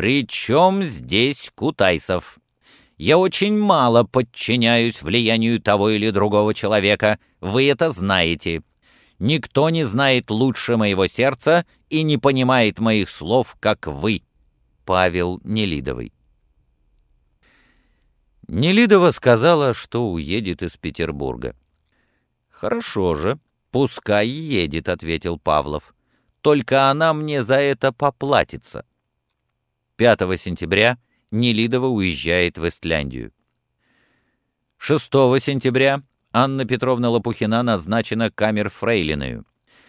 «При чем здесь Кутайсов? Я очень мало подчиняюсь влиянию того или другого человека, вы это знаете. Никто не знает лучше моего сердца и не понимает моих слов, как вы». Павел Нелидовый Нелидова сказала, что уедет из Петербурга. «Хорошо же, пускай едет», — ответил Павлов. «Только она мне за это поплатится». 5 сентября Нелидова уезжает в Эстляндию. 6 сентября Анна Петровна Лопухина назначена камер-фрейлиною.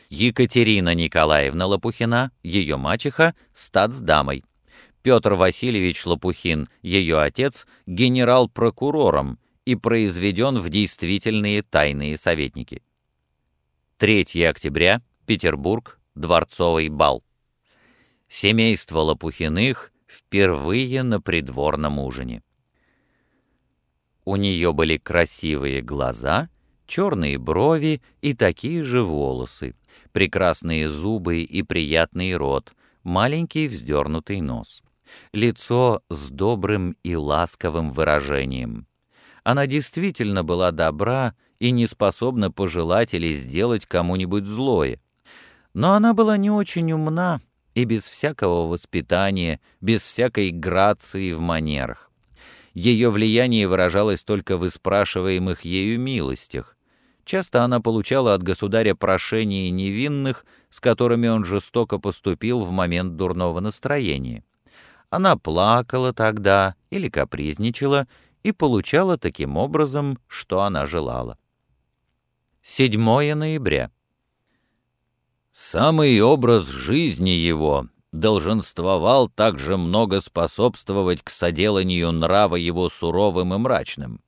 Екатерина Николаевна Лопухина, ее мачеха, статсдамой. Петр Васильевич Лопухин, ее отец, генерал-прокурором и произведен в действительные тайные советники. 3 октября, Петербург, Дворцовый бал. Семейство Лопухиных впервые на придворном ужине. У нее были красивые глаза, черные брови и такие же волосы, прекрасные зубы и приятный рот, маленький вздернутый нос лицо с добрым и ласковым выражением. Она действительно была добра и не способна пожелать или сделать кому-нибудь злое. Но она была не очень умна и без всякого воспитания, без всякой грации в манерах. Ее влияние выражалось только в испрашиваемых ею милостях. Часто она получала от государя прошения невинных, с которыми он жестоко поступил в момент дурного настроения. Она плакала тогда или капризничала и получала таким образом, что она желала. 7 ноября. Самый образ жизни его долженствовал также много способствовать к соделанию нрава его суровым и мрачным.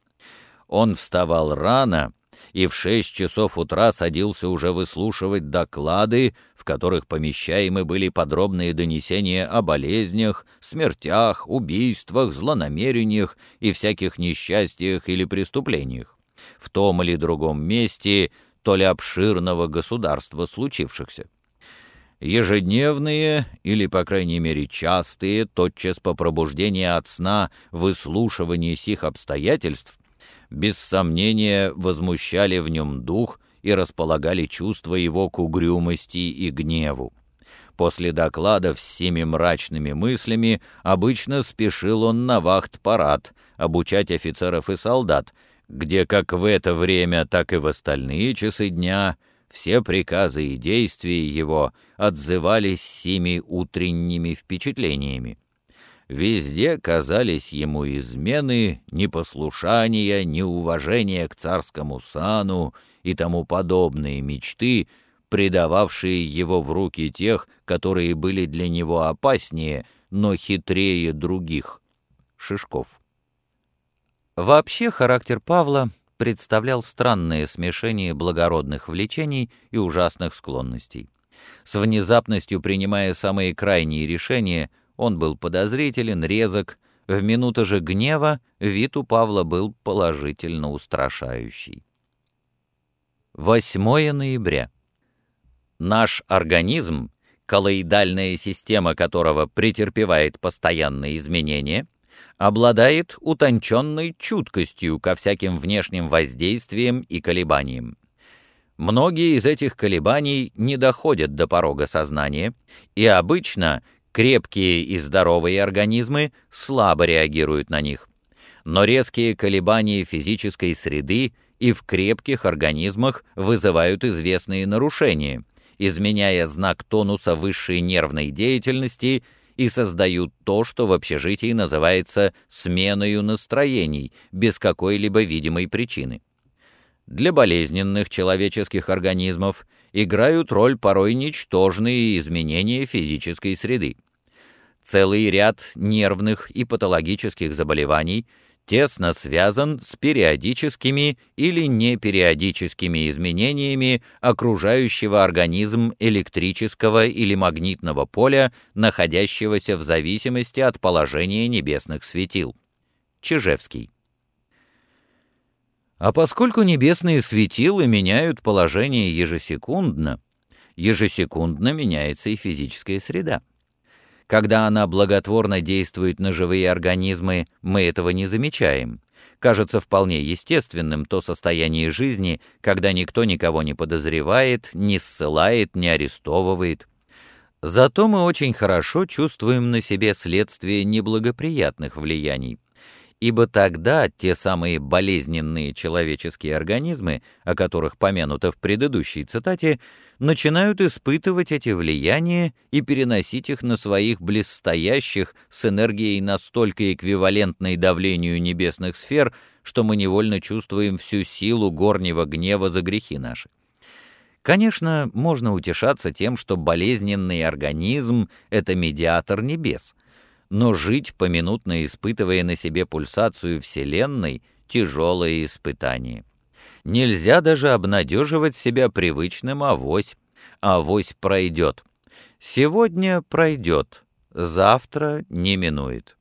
Он вставал рано и в шесть часов утра садился уже выслушивать доклады, в которых помещаемы были подробные донесения о болезнях, смертях, убийствах, злонамерениях и всяких несчастьях или преступлениях, в том или другом месте, то ли обширного государства случившихся. Ежедневные, или, по крайней мере, частые, тотчас по пробуждении от сна, выслушивание сих обстоятельств без сомнения возмущали в нем дух и располагали чувство его к угрюмости и гневу. После докладов с всеми мрачными мыслями обычно спешил он на вахт-парад, обучать офицеров и солдат, где как в это время, так и в остальные часы дня все приказы и действия его отзывались сими утренними впечатлениями. Везде казались ему измены, непослушания, неуважение к царскому сану и тому подобные мечты, предававшие его в руки тех, которые были для него опаснее, но хитрее других. Шишков. Вообще характер Павла представлял странное смешение благородных влечений и ужасных склонностей. С внезапностью принимая самые крайние решения – он был подозрителен, резок. В минуты же гнева вид у Павла был положительно устрашающий. 8 ноября. Наш организм, коллоидальная система которого претерпевает постоянные изменения, обладает утонченной чуткостью ко всяким внешним воздействиям и колебаниям. Многие из этих колебаний не доходят до порога сознания, и обычно Крепкие и здоровые организмы слабо реагируют на них. Но резкие колебания физической среды и в крепких организмах вызывают известные нарушения, изменяя знак тонуса высшей нервной деятельности и создают то, что в общежитии называется сменою настроений, без какой-либо видимой причины. Для болезненных человеческих организмов играют роль порой ничтожные изменения физической среды. Целый ряд нервных и патологических заболеваний тесно связан с периодическими или непериодическими изменениями окружающего организм электрического или магнитного поля, находящегося в зависимости от положения небесных светил. Чижевский. А поскольку небесные светила меняют положение ежесекундно, ежесекундно меняется и физическая среда. Когда она благотворно действует на живые организмы, мы этого не замечаем. Кажется вполне естественным то состояние жизни, когда никто никого не подозревает, не ссылает, не арестовывает. Зато мы очень хорошо чувствуем на себе следствие неблагоприятных влияний ибо тогда те самые болезненные человеческие организмы, о которых помянуто в предыдущей цитате, начинают испытывать эти влияния и переносить их на своих близстоящих с энергией настолько эквивалентной давлению небесных сфер, что мы невольно чувствуем всю силу горнего гнева за грехи наши. Конечно, можно утешаться тем, что болезненный организм — это медиатор небес — но жить, поминутно испытывая на себе пульсацию Вселенной, тяжелое испытание. Нельзя даже обнадеживать себя привычным авось. Авось пройдет. Сегодня пройдет, завтра не минует.